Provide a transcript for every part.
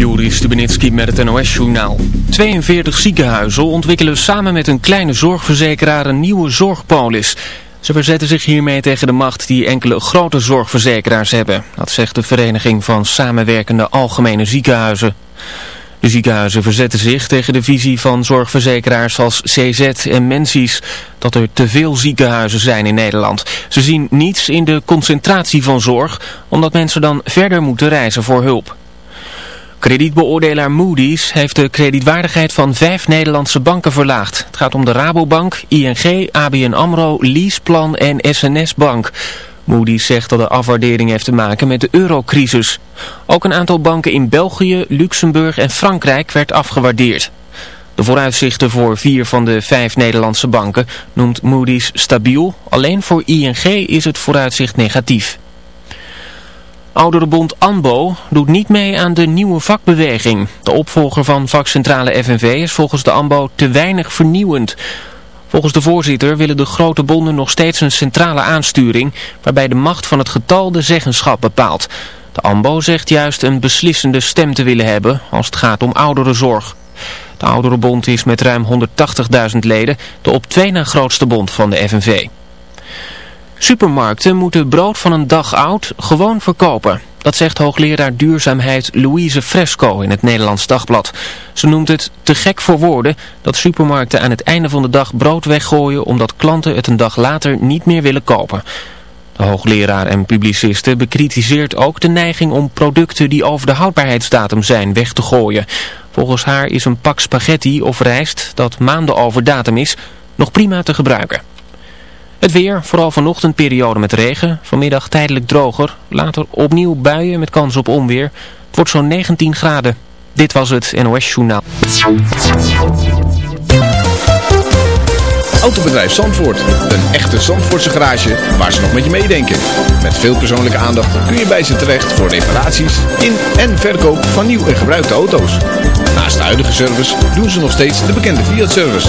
Joris Stubenitski met het NOS-journaal. 42 ziekenhuizen ontwikkelen samen met een kleine zorgverzekeraar een nieuwe zorgpolis. Ze verzetten zich hiermee tegen de macht die enkele grote zorgverzekeraars hebben. Dat zegt de Vereniging van Samenwerkende Algemene Ziekenhuizen. De ziekenhuizen verzetten zich tegen de visie van zorgverzekeraars als CZ en Mensies dat er te veel ziekenhuizen zijn in Nederland. Ze zien niets in de concentratie van zorg, omdat mensen dan verder moeten reizen voor hulp. Kredietbeoordelaar Moody's heeft de kredietwaardigheid van vijf Nederlandse banken verlaagd. Het gaat om de Rabobank, ING, ABN AMRO, Leaseplan en SNS Bank. Moody's zegt dat de afwaardering heeft te maken met de eurocrisis. Ook een aantal banken in België, Luxemburg en Frankrijk werd afgewaardeerd. De vooruitzichten voor vier van de vijf Nederlandse banken noemt Moody's stabiel. Alleen voor ING is het vooruitzicht negatief. Ouderenbond ANBO doet niet mee aan de nieuwe vakbeweging. De opvolger van vakcentrale FNV is volgens de ANBO te weinig vernieuwend. Volgens de voorzitter willen de grote bonden nog steeds een centrale aansturing... waarbij de macht van het getal de zeggenschap bepaalt. De ANBO zegt juist een beslissende stem te willen hebben als het gaat om ouderenzorg. De Ouderenbond is met ruim 180.000 leden de op twee na grootste bond van de FNV. Supermarkten moeten brood van een dag oud gewoon verkopen. Dat zegt hoogleraar duurzaamheid Louise Fresco in het Nederlands Dagblad. Ze noemt het te gek voor woorden dat supermarkten aan het einde van de dag brood weggooien omdat klanten het een dag later niet meer willen kopen. De hoogleraar en publiciste bekritiseert ook de neiging om producten die over de houdbaarheidsdatum zijn weg te gooien. Volgens haar is een pak spaghetti of rijst dat maanden over datum is nog prima te gebruiken. Het weer, vooral vanochtend periode met regen, vanmiddag tijdelijk droger, later opnieuw buien met kans op onweer. Het wordt zo'n 19 graden. Dit was het NOS Journaal. Autobedrijf Zandvoort, een echte Zandvoortse garage waar ze nog met je meedenken. Met veel persoonlijke aandacht kun je bij ze terecht voor reparaties in en verkoop van nieuw en gebruikte auto's. Naast de huidige service doen ze nog steeds de bekende Fiat-service.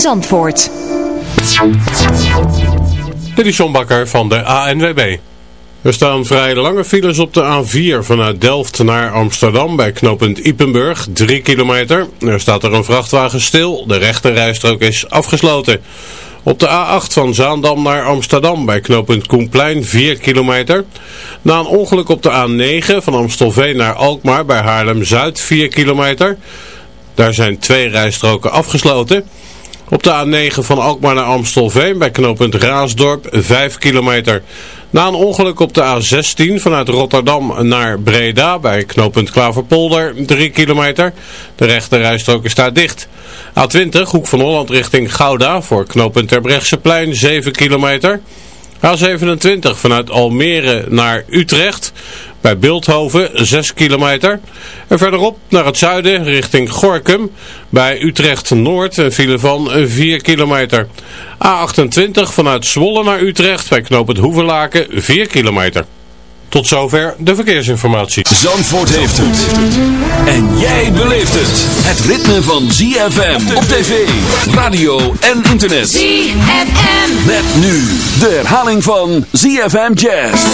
Zandvoort. Dit van de ANWB. Er staan vrij lange files op de A4 vanuit Delft naar Amsterdam bij knooppunt Ipenburg, 3 kilometer. Er staat er een vrachtwagen stil, de rechterrijstrook is afgesloten. Op de A8 van Zaandam naar Amsterdam bij knooppunt Koenplein 4 kilometer. Na een ongeluk op de A9 van Amstelveen naar Alkmaar bij Haarlem-Zuid 4 kilometer. Daar zijn twee rijstroken afgesloten. Op de A9 van Alkmaar naar Amstelveen bij knooppunt Raasdorp 5 kilometer. Na een ongeluk op de A16 vanuit Rotterdam naar Breda bij knooppunt Klaverpolder 3 kilometer. De rechte rijstrook is daar dicht. A20 Hoek van Holland richting Gouda voor knooppunt Terbrechtseplein 7 kilometer. A27 vanuit Almere naar Utrecht bij Beeldhoven 6 kilometer. En verderop naar het zuiden richting Gorkum bij Utrecht Noord een file van 4 kilometer. A28 vanuit Zwolle naar Utrecht bij knooppunt Hoevelaken 4 kilometer. Tot zover de verkeersinformatie. Zandvoort heeft het. En jij beleeft het. Het ritme van ZFM op tv, radio en internet. ZFM. Met nu de herhaling van ZFM Jazz.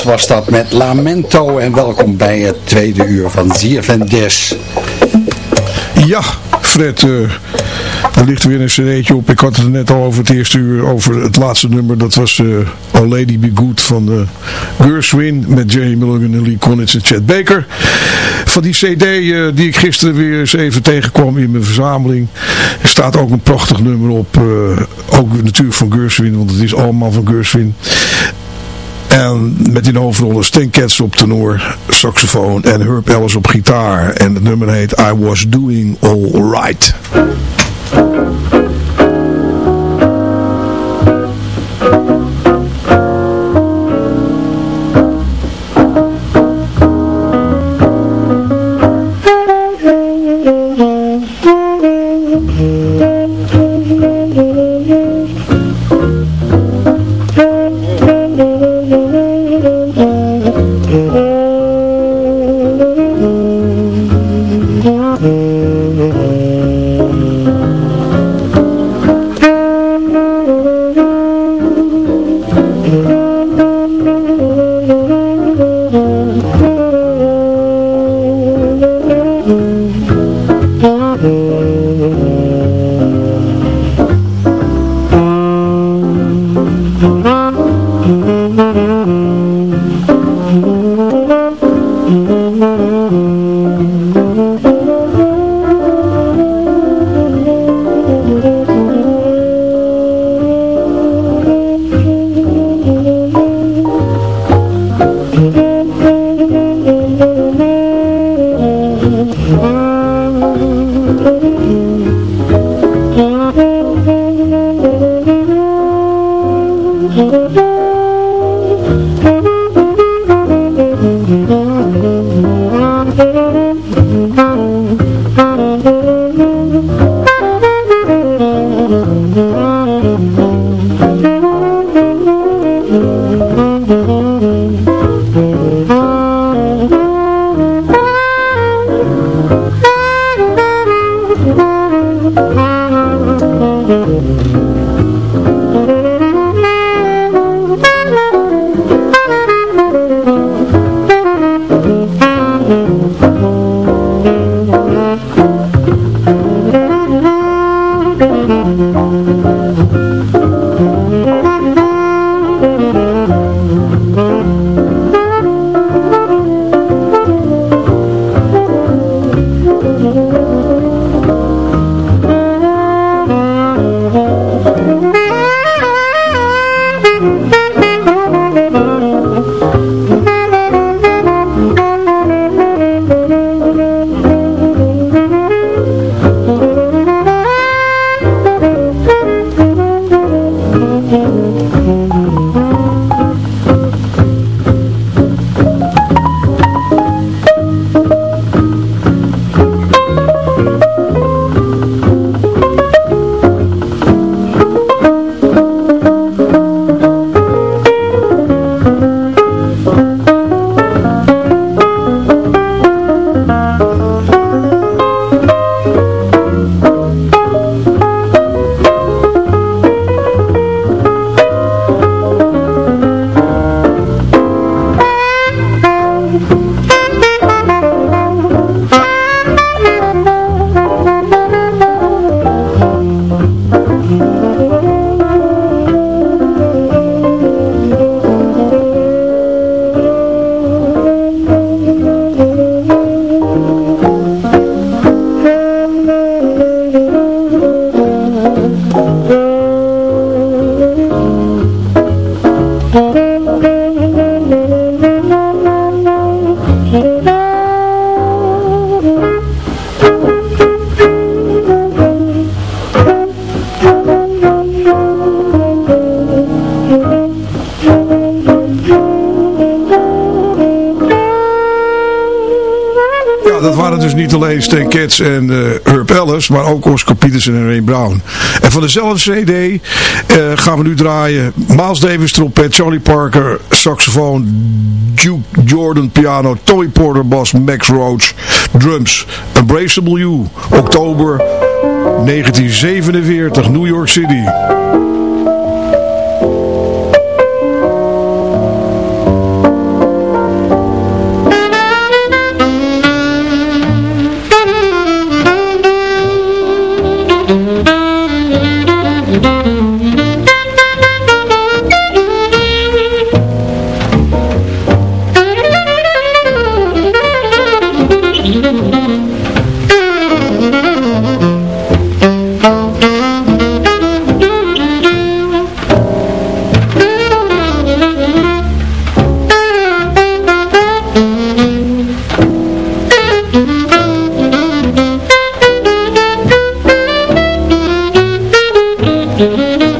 Was dat met Lamento en welkom bij het tweede uur van ZFN Des. Ja, Fred, uh, er ligt weer een cd'tje op. Ik had het net al over het eerste uur, over het laatste nummer. Dat was uh, All Lady Be Good van uh, Gershwin met Jerry Mulligan en Lee Konitz en Chad Baker. Van die cd die ik gisteren weer eens even tegenkwam in mijn verzameling. Er staat ook een prachtig nummer op. ook natuurlijk van Gershwin, want het is allemaal van Gershwin. En met in de hoofdrollen Stan op tenor, saxofoon en Herb Ellis op gitaar. En het nummer heet I Was Doing All Right. Stan En uh, Herb Ellis, maar ook Oscar Peterson en Ray Brown. En van dezelfde cd uh, gaan we nu draaien Miles Davis trompet, Charlie Parker saxofoon, Duke Jordan piano, Tommy Porter bas, Max Roach drums. Embraceable You, oktober 1947, New York City.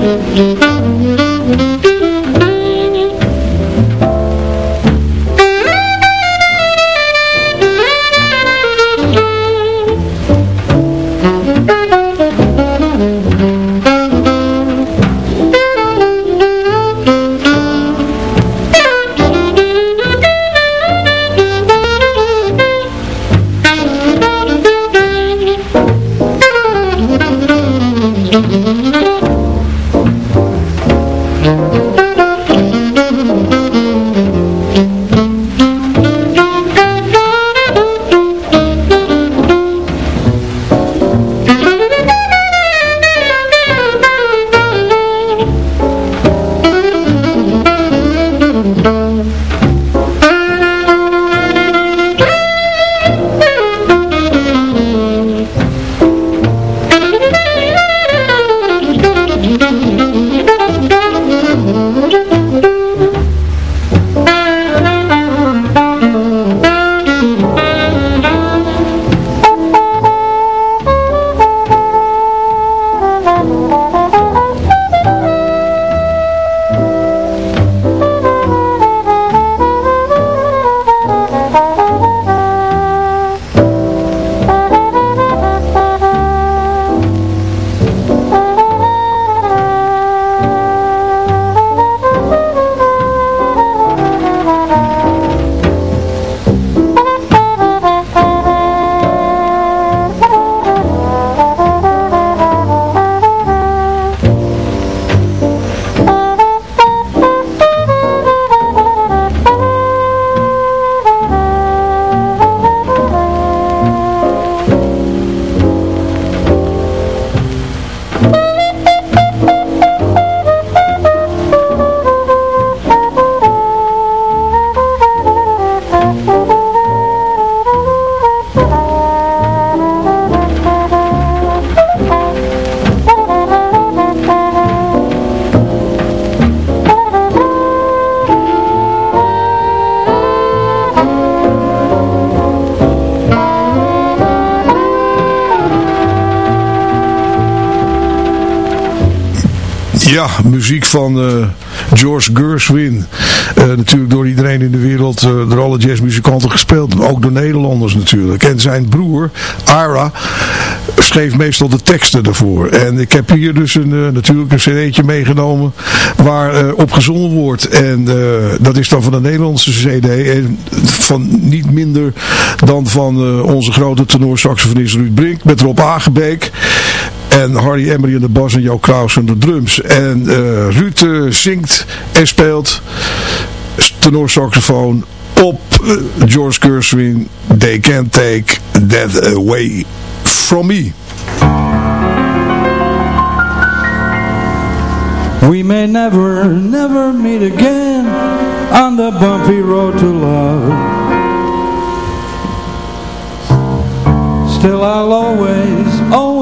MUZIEK Ja, muziek van uh, George Gershwin. Uh, natuurlijk door iedereen in de wereld, uh, door alle jazzmuzikanten gespeeld. Ook door Nederlanders natuurlijk. En zijn broer, Ira, schreef meestal de teksten ervoor. En ik heb hier dus een, natuurlijk een cd'tje meegenomen waar op gezongen wordt. En dat is dan van de Nederlandse cd. En van niet minder dan van onze grote tenorsaxofonist Ruud Brink met Rob Agebeek. En Harry Emery aan de bas en Jo Kraus aan de drums. En uh, zingt en speelt tenorsaxofoon op uh, George Gershwin. They can't take that away from me. We may never, never meet again on the bumpy road to love. Still I'll always, always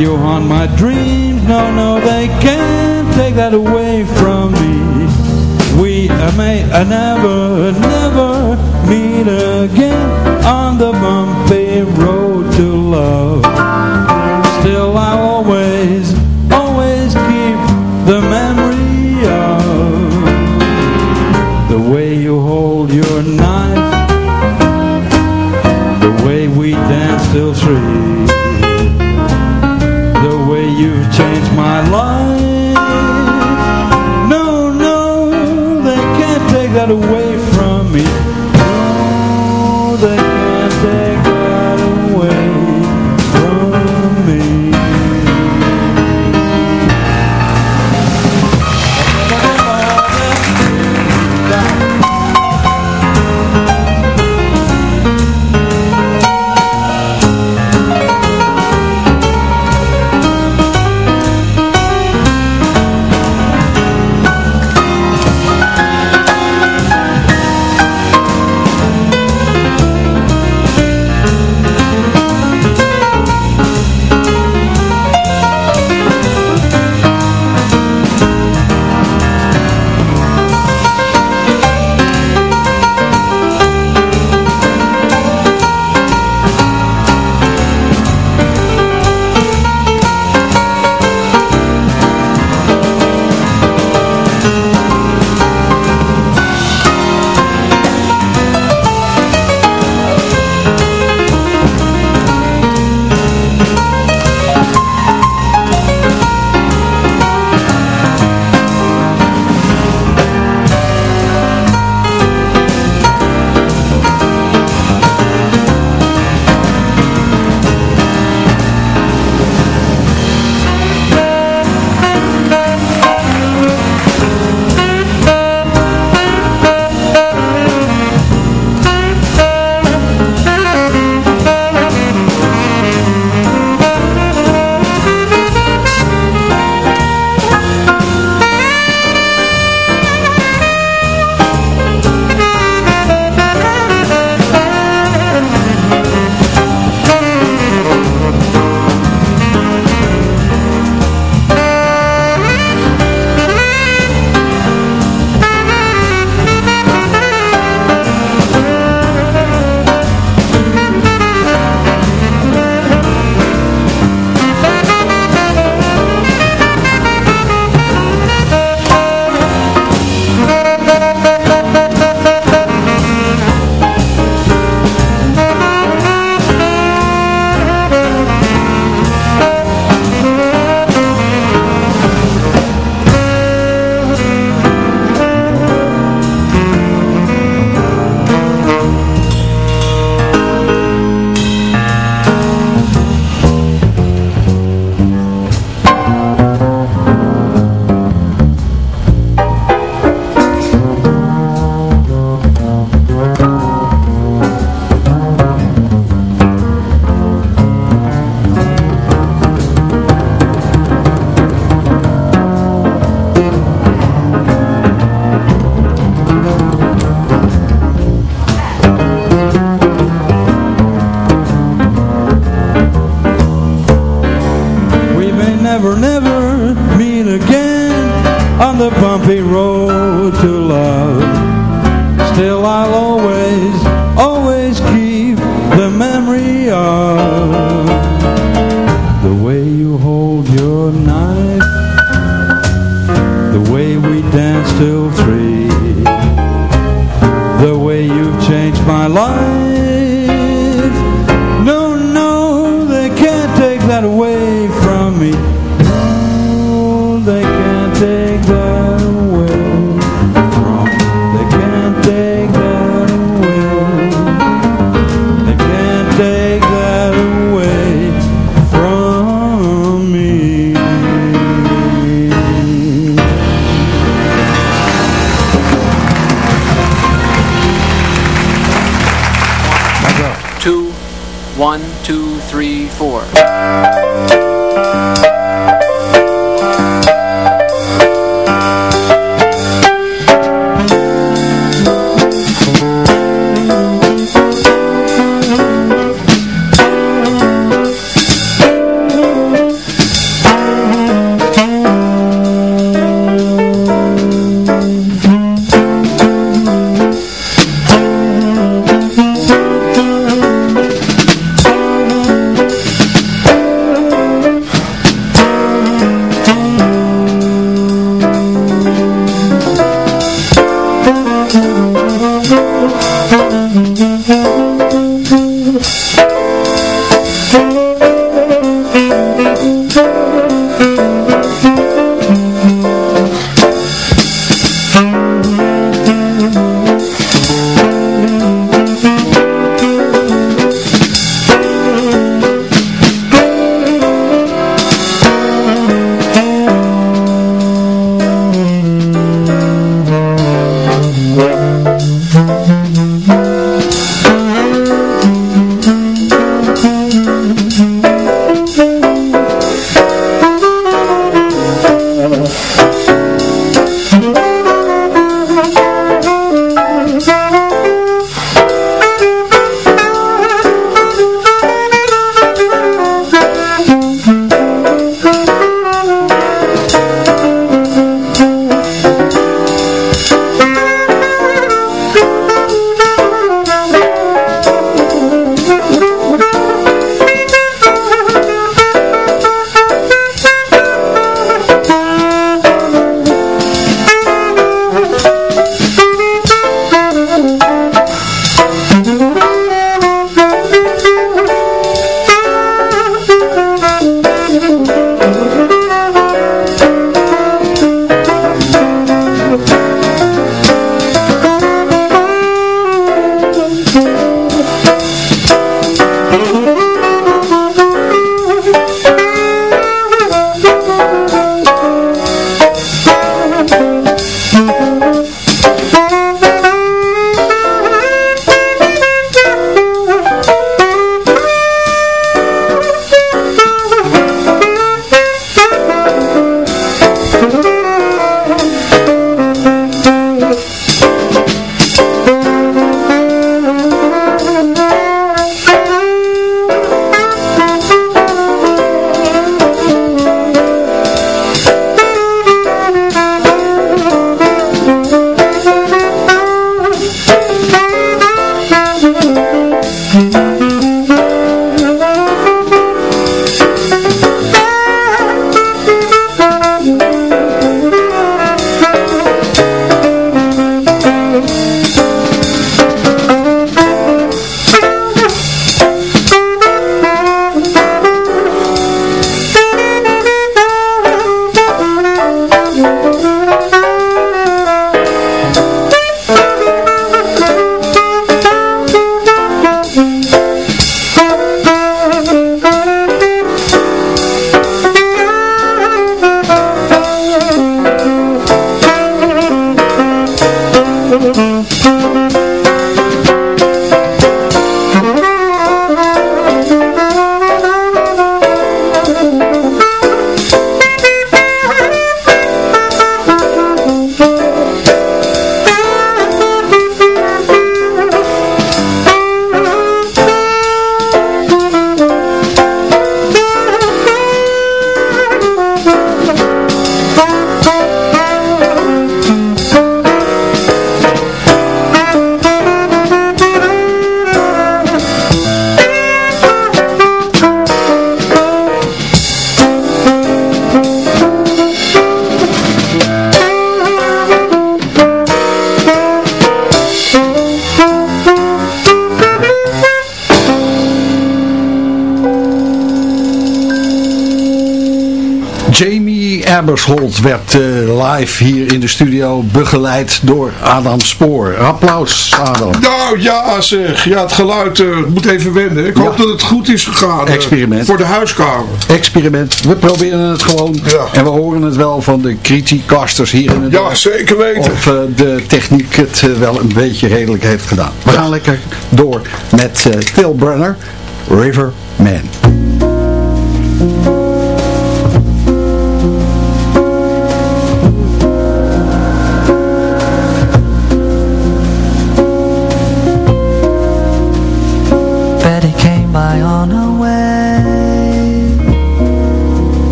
You haunt my dreams. No, no, they can't take that away from me. We may I never, never meet again On the bumpy road to love Abersholt werd eh, live hier in de studio begeleid door Adam Spoor. Applaus Adam. Nou ja zeg, ja het geluid uh, moet even wennen. Ik hoop dat het goed is gegaan. Experiment. voor de huiskamer. Experiment. We proberen het gewoon. Ja. En we horen het wel van de criticasters hier in het Ja, zeker weten. Of de techniek het wel een beetje redelijk heeft gedaan. We gaan lekker door met Phil Brenner, River Man.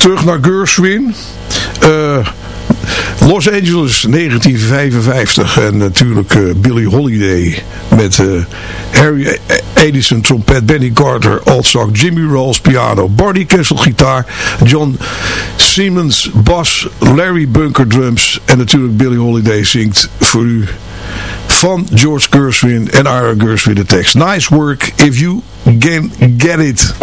Terug naar Gershwin. Eh, Los Angeles 1955 en natuurlijk eh, Billie Holiday met eh, Harry Edison trompet, Benny Carter altzak, Jimmy Rolls piano, Barney Kessel gitaar, John Simmons bas, Larry Bunker drums en natuurlijk Billie Holiday zingt voor u van George Gershwin en Ira Gershwin de tekst. Nice work if you can get it.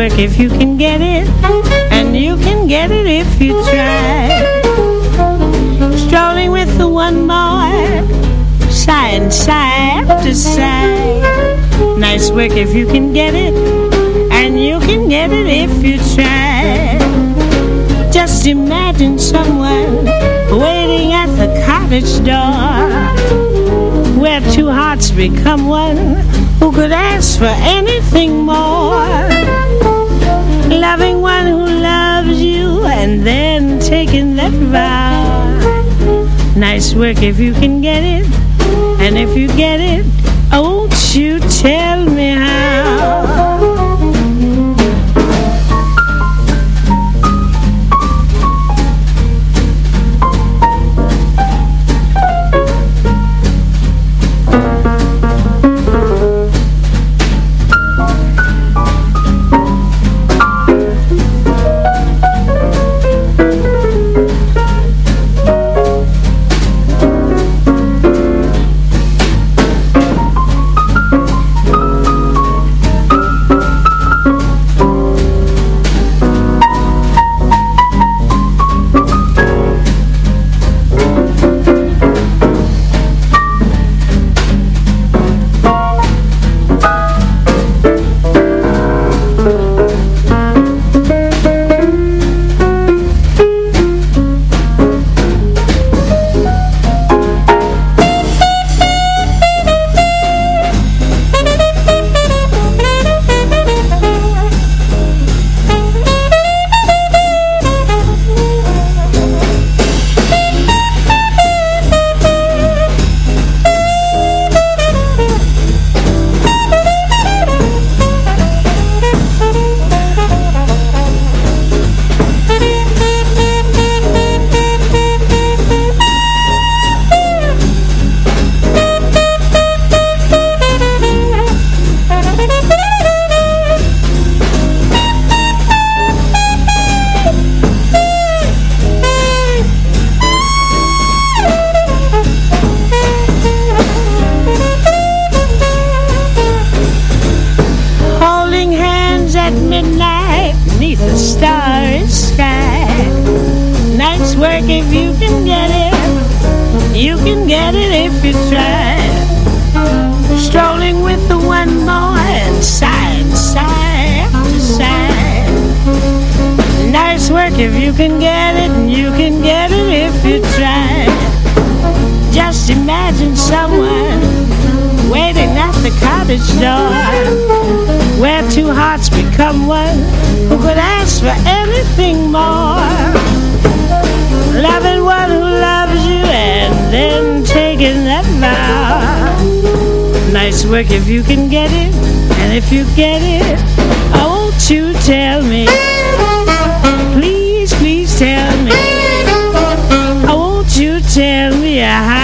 Work if you can get it, and you can get it if you try. Strolling with the one more, side side to side. Nice work if you can get it, and you can get it if you try. Just imagine someone waiting at the cottage door Where two hearts become one Who could ask for anything more that vow Nice work if you can get it. And if you get it if you can get it you can get it if you try. Just imagine someone Waiting at the cottage door Where two hearts become one Who could ask for anything more. Loving one who loves you And then taking that vow Nice work if you can get it And if you get it Oh, won't you tell me Yeah.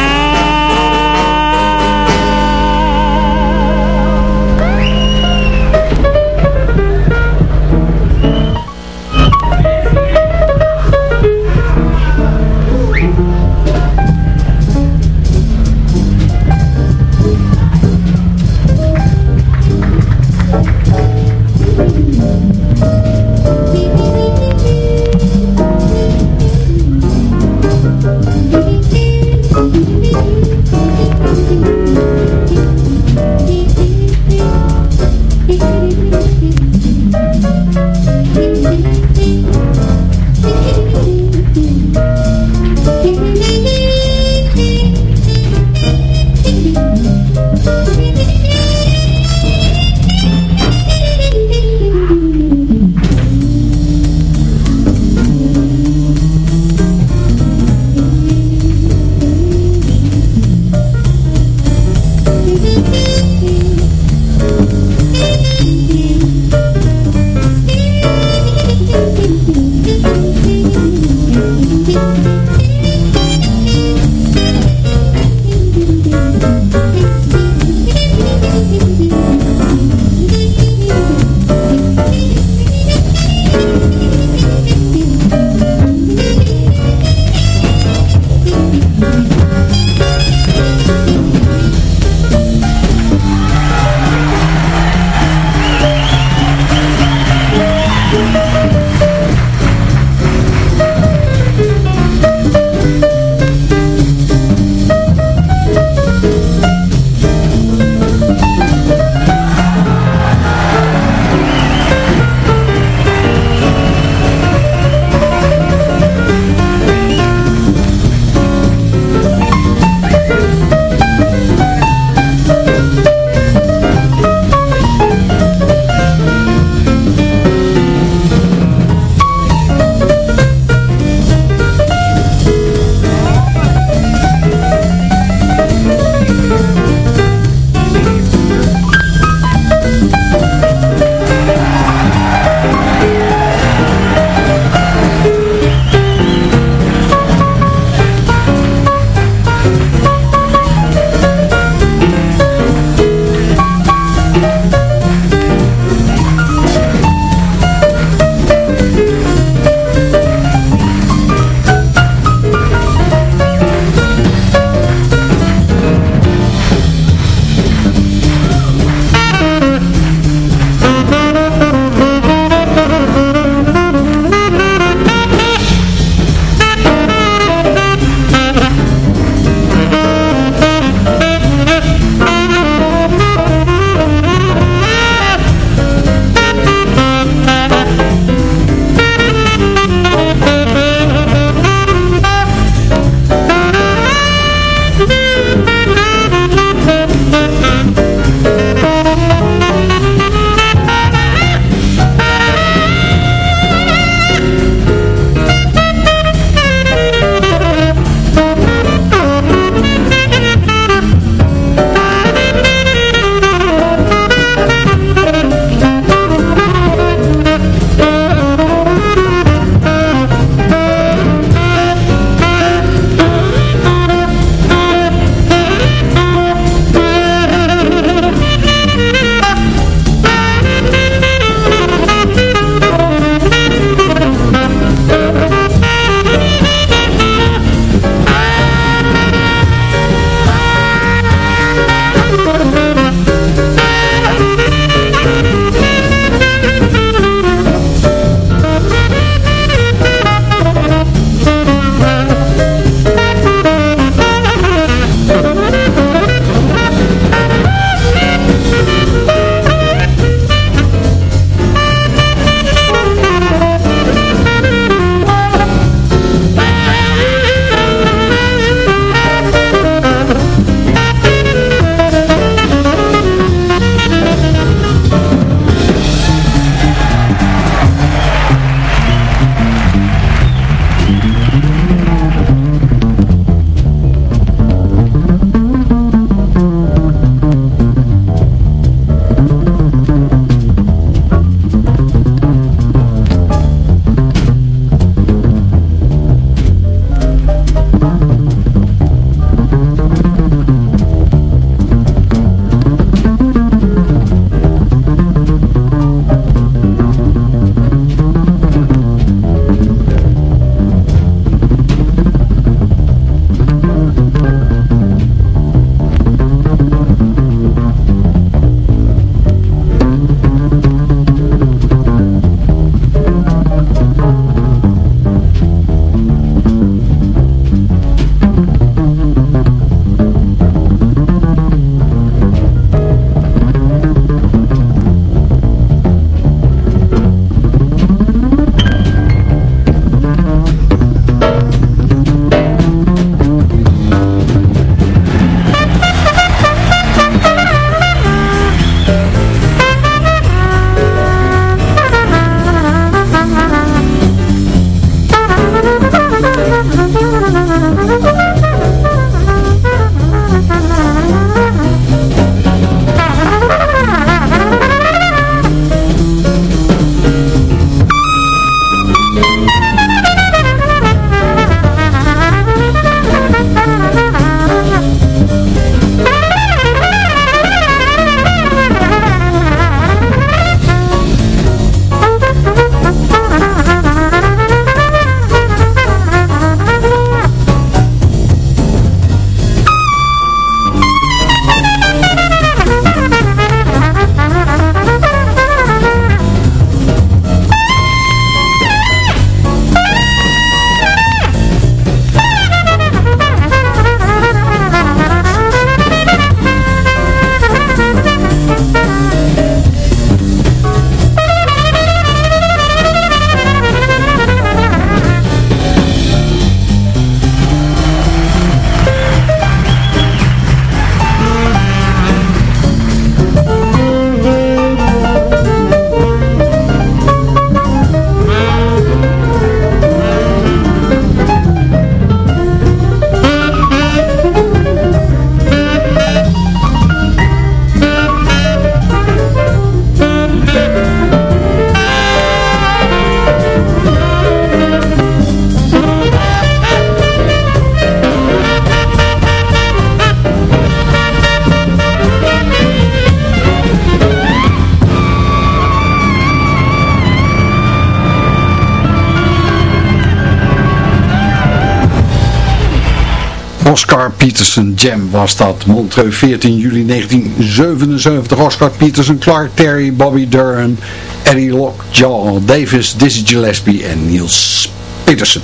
Peterson Jam was dat. Montreux 14 juli 1977. Oscar Peterson, Clark Terry, Bobby Durham, Eddie Lockjaw, Davis, Dizzy Gillespie en Niels Peterson.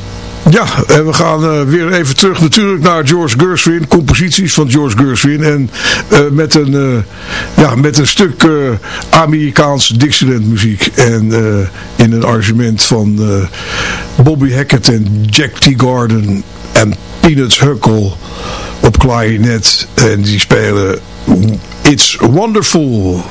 Ja, en we gaan uh, weer even terug natuurlijk naar George Gershwin, composities van George Gershwin. En uh, met, een, uh, ja, met een stuk Amerikaans Dixieland muziek. En in een arrangement van Bobby Hackett en Jack T. Garden en Peanuts Huckle op klarinet. En die spelen It's Wonderful.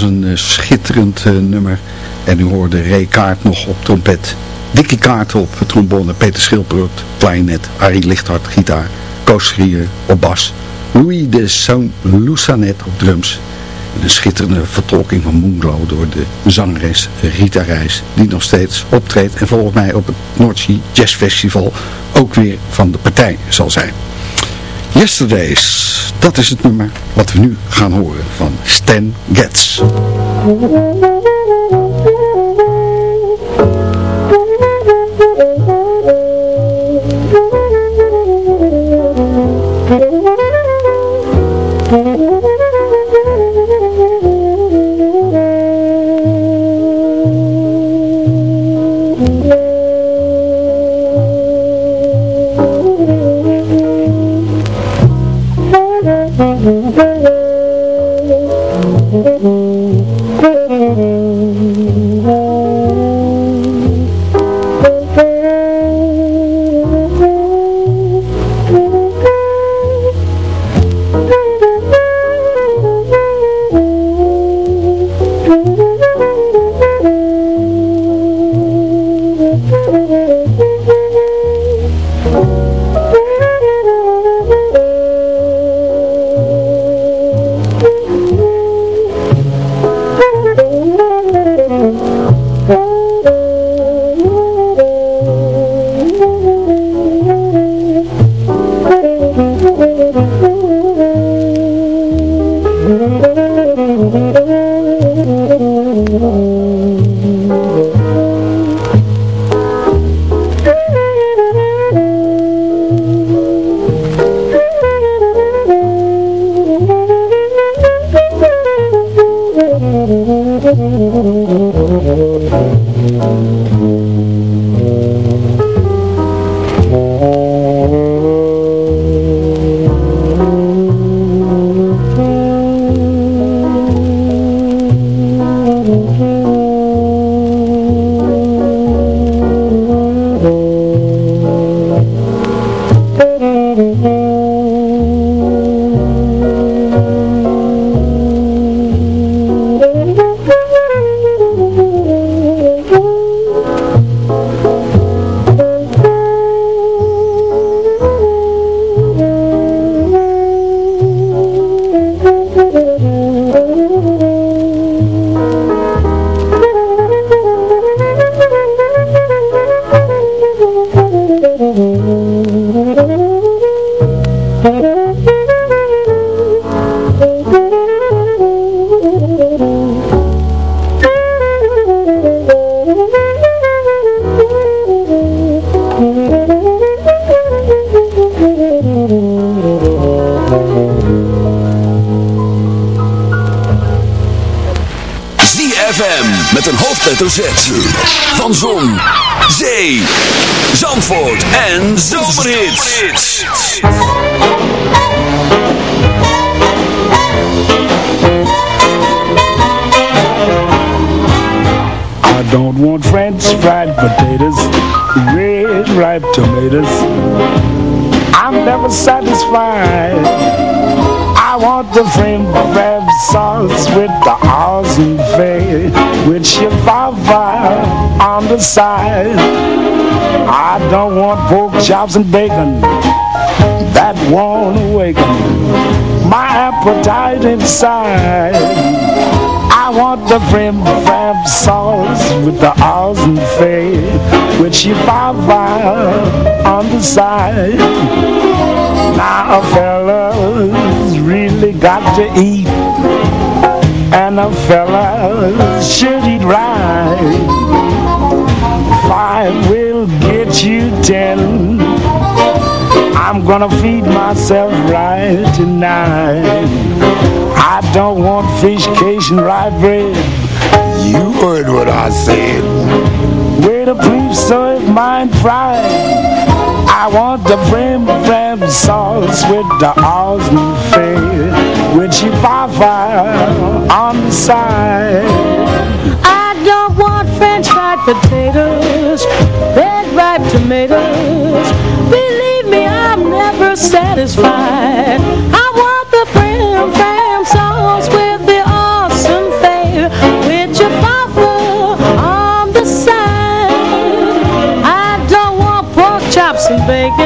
Was een eh, schitterend uh, nummer. En u hoorde Ray Kaart nog op trompet. Dikkie Kaart op trombone, Peter Schilbroek, klarinet, Arie Lichthart, gitaar, Koos Schrier op bas, Louis de Saint Lusanet op drums. En een schitterende vertolking van Moonglow door de zangeres Rita Reis, die nog steeds optreedt en volgens mij op het Noordzee Jazz Festival ook weer van de partij zal zijn. Yesterdays, dat is het nummer wat we nu gaan horen van Stan Getz. Chops and bacon, that won't awaken my appetite inside. I want the frame crab sauce with the awesome face, with chihuahua on the side. Now, fellas, really got to eat And a fella should eat right Five will get you ten I'm gonna feed myself right tonight I don't want fish cake and rye bread You heard what I said Wait a please serve mine fried I want the brim brim sauce with the awesome face with chihuahua on the side. I don't want french fried potatoes, red ripe tomatoes satisfied. I want the brim bam songs with the awesome fare, with your papa on the side. I don't want pork chops and bacon.